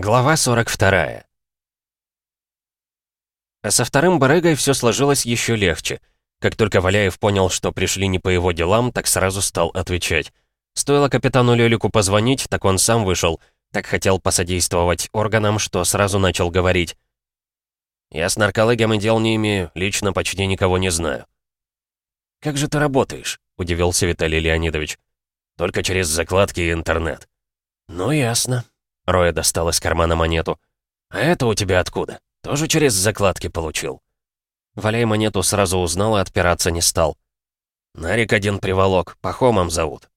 Глава 42. А со вторым барыгой все сложилось еще легче. Как только Валяев понял, что пришли не по его делам, так сразу стал отвечать. Стоило капитану Лелику позвонить, так он сам вышел. Так хотел посодействовать органам, что сразу начал говорить. «Я с наркологом и дел не имею, лично почти никого не знаю». «Как же ты работаешь?» — удивился Виталий Леонидович. «Только через закладки и интернет». «Ну, ясно», Роя достал из кармана монету. «А это у тебя откуда? Тоже через закладки получил?» Валяй монету сразу узнал и отпираться не стал. «Нарик один приволок, Пахомом зовут».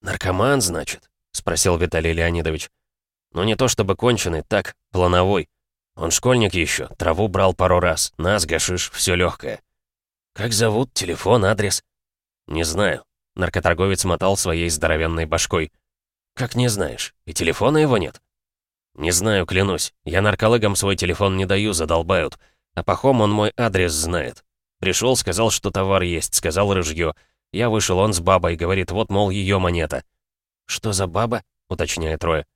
«Наркоман, значит?» — спросил Виталий Леонидович. «Ну не то чтобы конченый, так, плановой. Он школьник еще, траву брал пару раз, нас, гашиш, все легкое. «Как зовут? Телефон, адрес?» «Не знаю». Наркоторговец мотал своей здоровенной башкой. «Как не знаешь? И телефона его нет?» «Не знаю, клянусь. Я наркологам свой телефон не даю, задолбают. А Пахом он мой адрес знает. Пришел, сказал, что товар есть, сказал рыжье. Я вышел, он с бабой, говорит, вот, мол, ее монета». «Что за баба?» — уточняет Роя.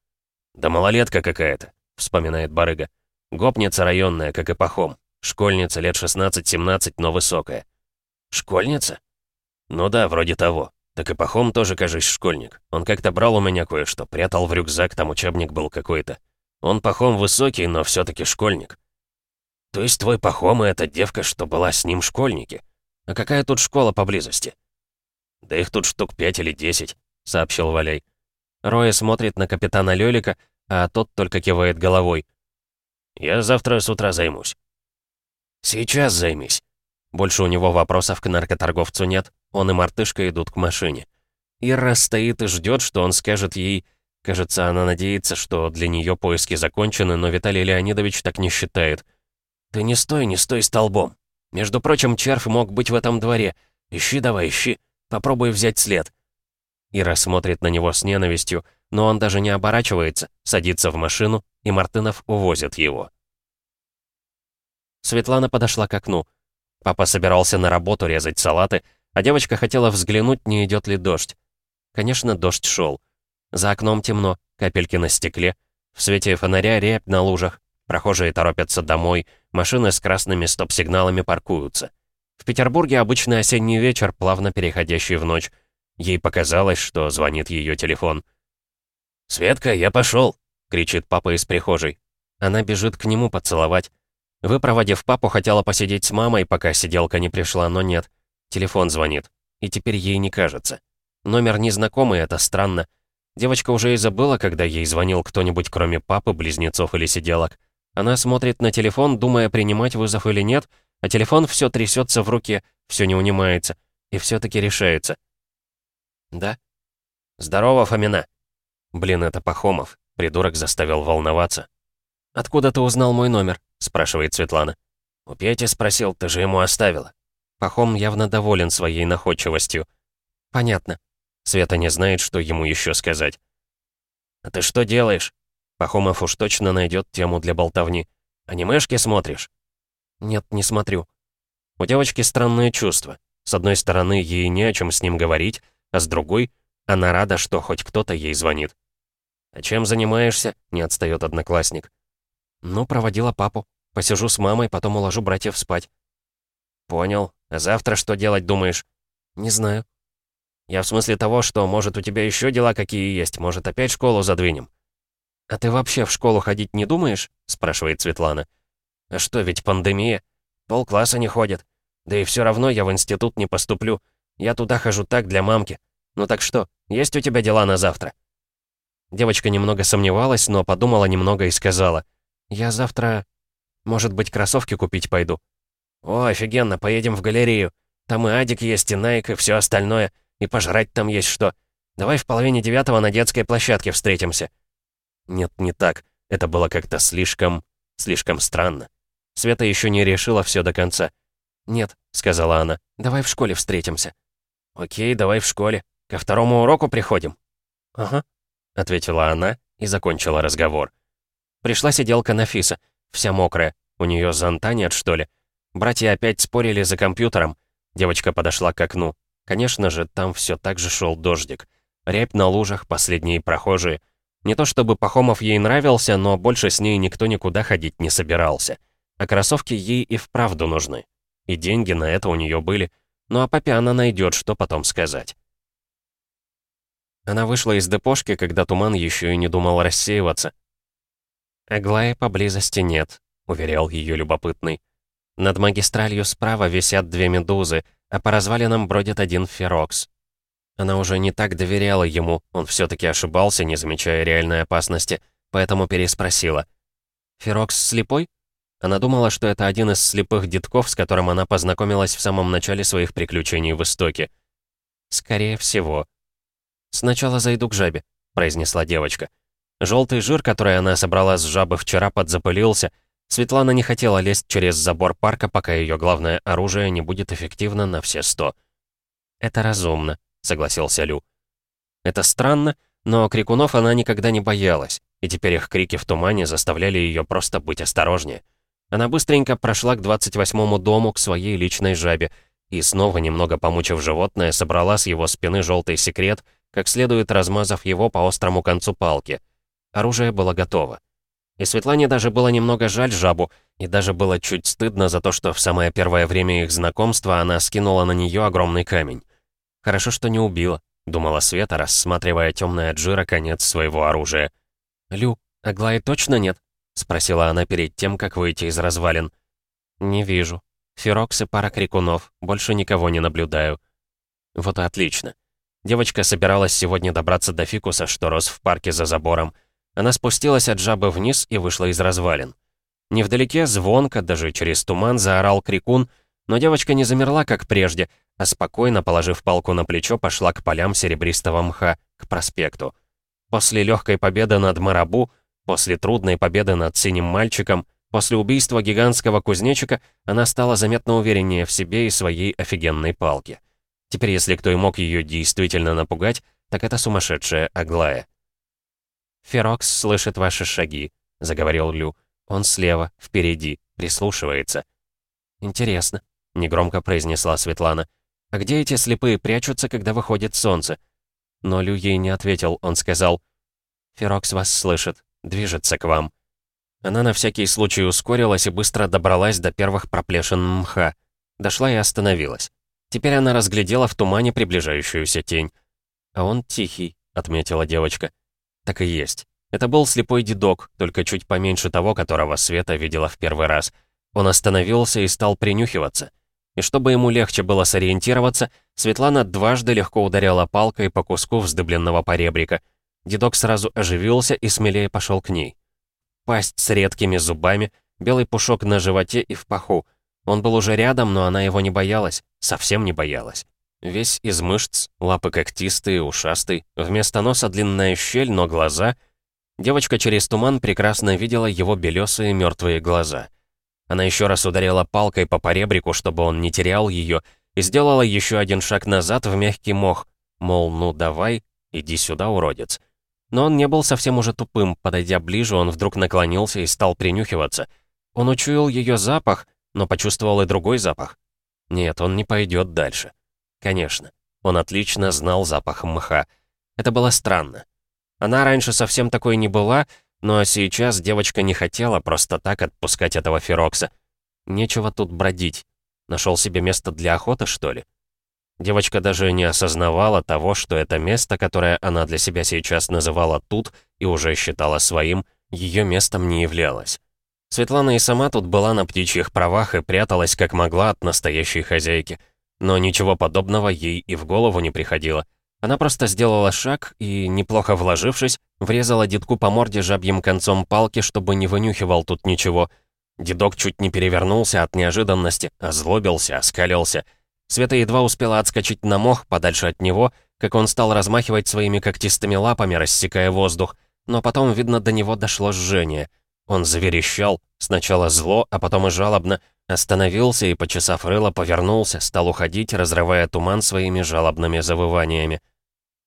«Да малолетка какая-то», — вспоминает барыга. «Гопница районная, как и Пахом. Школьница лет 16-17, но высокая». «Школьница?» «Ну да, вроде того. Так и Пахом тоже, кажись, школьник. Он как-то брал у меня кое-что, прятал в рюкзак, там учебник был какой-то. Он Пахом высокий, но все таки школьник. То есть твой Пахом и эта девка, что была с ним школьники? А какая тут школа поблизости? Да их тут штук пять или десять, сообщил Валяй. Роя смотрит на капитана Лёлика, а тот только кивает головой. «Я завтра с утра займусь». «Сейчас займись». Больше у него вопросов к наркоторговцу нет, он и мартышка идут к машине. Ира стоит и ждет, что он скажет ей... Кажется, она надеется, что для нее поиски закончены, но Виталий Леонидович так не считает. «Ты не стой, не стой столбом. Между прочим, червь мог быть в этом дворе. Ищи давай, ищи. Попробуй взять след». Ира смотрит на него с ненавистью, но он даже не оборачивается, садится в машину, и Мартынов увозит его. Светлана подошла к окну. Папа собирался на работу резать салаты, а девочка хотела взглянуть, не идет ли дождь. Конечно, дождь шел. За окном темно, капельки на стекле. В свете фонаря рябь на лужах. Прохожие торопятся домой, машины с красными стоп-сигналами паркуются. В Петербурге обычный осенний вечер, плавно переходящий в ночь. Ей показалось, что звонит ее телефон. «Светка, я пошел!» — кричит папа из прихожей. Она бежит к нему поцеловать. Выпроводив папу, хотела посидеть с мамой, пока сиделка не пришла, но нет. Телефон звонит. И теперь ей не кажется. Номер незнакомый, это странно. Девочка уже и забыла, когда ей звонил кто-нибудь, кроме папы, близнецов или сиделок. Она смотрит на телефон, думая, принимать вызов или нет, а телефон все трясется в руке, все не унимается, и все-таки решается. «Да?» «Здорово, Фомина!» «Блин, это Пахомов. Придурок заставил волноваться». «Откуда ты узнал мой номер?» — спрашивает Светлана. «У Пети спросил, ты же ему оставила». Пахом явно доволен своей находчивостью. «Понятно». Света не знает, что ему еще сказать. «А ты что делаешь?» Пахомов уж точно найдет тему для болтовни. «Анимешки смотришь?» «Нет, не смотрю». У девочки странное чувство. С одной стороны, ей не о чем с ним говорить, а с другой, она рада, что хоть кто-то ей звонит. «А чем занимаешься?» — не отстает одноклассник. «Ну, проводила папу. Посижу с мамой, потом уложу братьев спать». «Понял. А завтра что делать думаешь?» «Не знаю». «Я в смысле того, что, может, у тебя еще дела какие есть, может, опять школу задвинем?» «А ты вообще в школу ходить не думаешь?» — спрашивает Светлана. «А что, ведь пандемия? Полкласса не ходит. Да и все равно я в институт не поступлю. Я туда хожу так, для мамки. Ну так что, есть у тебя дела на завтра?» Девочка немного сомневалась, но подумала немного и сказала. «Я завтра, может быть, кроссовки купить пойду». «О, офигенно, поедем в галерею. Там и Адик есть, и Найк, и все остальное. И пожрать там есть что. Давай в половине девятого на детской площадке встретимся». Нет, не так. Это было как-то слишком... слишком странно. Света еще не решила все до конца. «Нет», — сказала она, — «давай в школе встретимся». «Окей, давай в школе. Ко второму уроку приходим?» «Ага», — ответила она и закончила разговор. Пришла сиделка Нафиса, вся мокрая. У нее зонта нет, что ли? Братья опять спорили за компьютером. Девочка подошла к окну. Конечно же, там все так же шел дождик. Рябь на лужах, последние прохожие. Не то чтобы Пахомов ей нравился, но больше с ней никто никуда ходить не собирался. А кроссовки ей и вправду нужны. И деньги на это у нее были. Ну а папе она найдет, что потом сказать. Она вышла из депошки, когда туман еще и не думал рассеиваться. «Аглаи поблизости нет», — уверял ее любопытный. «Над магистралью справа висят две медузы, а по развалинам бродит один ферокс. Она уже не так доверяла ему, он все-таки ошибался, не замечая реальной опасности, поэтому переспросила. «Ферокс слепой?» Она думала, что это один из слепых детков, с которым она познакомилась в самом начале своих приключений в Истоке. «Скорее всего». «Сначала зайду к жабе», — произнесла девочка. Желтый жир, который она собрала с жабы вчера, подзапылился. Светлана не хотела лезть через забор парка, пока ее главное оружие не будет эффективно на все сто. «Это разумно», согласился Лю. Это странно, но крикунов она никогда не боялась, и теперь их крики в тумане заставляли ее просто быть осторожнее. Она быстренько прошла к 28-му дому, к своей личной жабе, и снова, немного помучив животное, собрала с его спины желтый секрет, как следует размазав его по острому концу палки. Оружие было готово. И Светлане даже было немного жаль жабу, и даже было чуть стыдно за то, что в самое первое время их знакомства она скинула на нее огромный камень. Хорошо, что не убила, думала Света, рассматривая темное от жира конец своего оружия. «Лю, Аглаи точно нет?» — спросила она перед тем, как выйти из развалин. «Не вижу. Ферокс и пара крикунов. Больше никого не наблюдаю». «Вот и отлично. Девочка собиралась сегодня добраться до фикуса, что рос в парке за забором. Она спустилась от жабы вниз и вышла из развалин. Невдалеке звонко, даже через туман, заорал крикун, но девочка не замерла, как прежде, а спокойно, положив палку на плечо, пошла к полям серебристого мха, к проспекту. После легкой победы над Марабу, после трудной победы над синим мальчиком, после убийства гигантского кузнечика, она стала заметно увереннее в себе и своей офигенной палке. Теперь, если кто и мог ее действительно напугать, так это сумасшедшая Аглая. «Ферокс слышит ваши шаги», — заговорил Лю. «Он слева, впереди, прислушивается». «Интересно», — негромко произнесла Светлана. «А где эти слепые прячутся, когда выходит солнце?» Но Лю ей не ответил, он сказал, «Ферокс вас слышит, движется к вам». Она на всякий случай ускорилась и быстро добралась до первых проплешин мха. Дошла и остановилась. Теперь она разглядела в тумане приближающуюся тень. «А он тихий», — отметила девочка. Так и есть. Это был слепой дедок, только чуть поменьше того, которого Света видела в первый раз. Он остановился и стал принюхиваться. И чтобы ему легче было сориентироваться, Светлана дважды легко ударяла палкой по куску вздыбленного поребрика. Дедок сразу оживился и смелее пошел к ней. Пасть с редкими зубами, белый пушок на животе и в паху. Он был уже рядом, но она его не боялась, совсем не боялась. Весь из мышц, лапы когтистые, ушастый, вместо носа длинная щель, но глаза... Девочка через туман прекрасно видела его белесые мертвые глаза. Она еще раз ударила палкой по поребрику, чтобы он не терял ее, и сделала еще один шаг назад в мягкий мох, мол, ну давай, иди сюда, уродец. Но он не был совсем уже тупым, подойдя ближе, он вдруг наклонился и стал принюхиваться. Он учуял ее запах, но почувствовал и другой запах. Нет, он не пойдет дальше. Конечно, он отлично знал запах мха. Это было странно. Она раньше совсем такой не была, но сейчас девочка не хотела просто так отпускать этого Ферокса. Нечего тут бродить. Нашел себе место для охоты, что ли? Девочка даже не осознавала того, что это место, которое она для себя сейчас называла тут и уже считала своим, ее местом не являлось. Светлана и сама тут была на птичьих правах и пряталась как могла от настоящей хозяйки. Но ничего подобного ей и в голову не приходило. Она просто сделала шаг и, неплохо вложившись, врезала дедку по морде жабьим концом палки, чтобы не вынюхивал тут ничего. Дедок чуть не перевернулся от неожиданности, озлобился, оскалился. Света едва успела отскочить на мох подальше от него, как он стал размахивать своими когтистыми лапами, рассекая воздух. Но потом, видно, до него дошло жжение. Он заверещал, сначала зло, а потом и жалобно, остановился и, почесав рыло, повернулся, стал уходить, разрывая туман своими жалобными завываниями.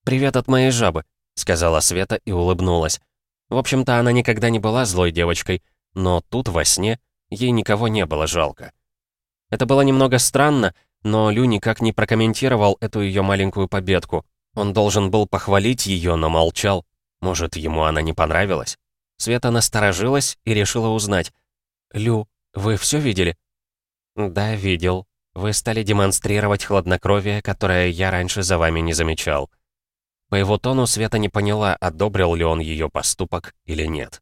«Привет от моей жабы», — сказала Света и улыбнулась. В общем-то, она никогда не была злой девочкой, но тут, во сне, ей никого не было жалко. Это было немного странно, но Лю никак не прокомментировал эту ее маленькую победку. Он должен был похвалить ее, но молчал. Может, ему она не понравилась? Света насторожилась и решила узнать. «Лю, вы все видели?» «Да, видел. Вы стали демонстрировать хладнокровие, которое я раньше за вами не замечал». По его тону Света не поняла, одобрил ли он ее поступок или нет.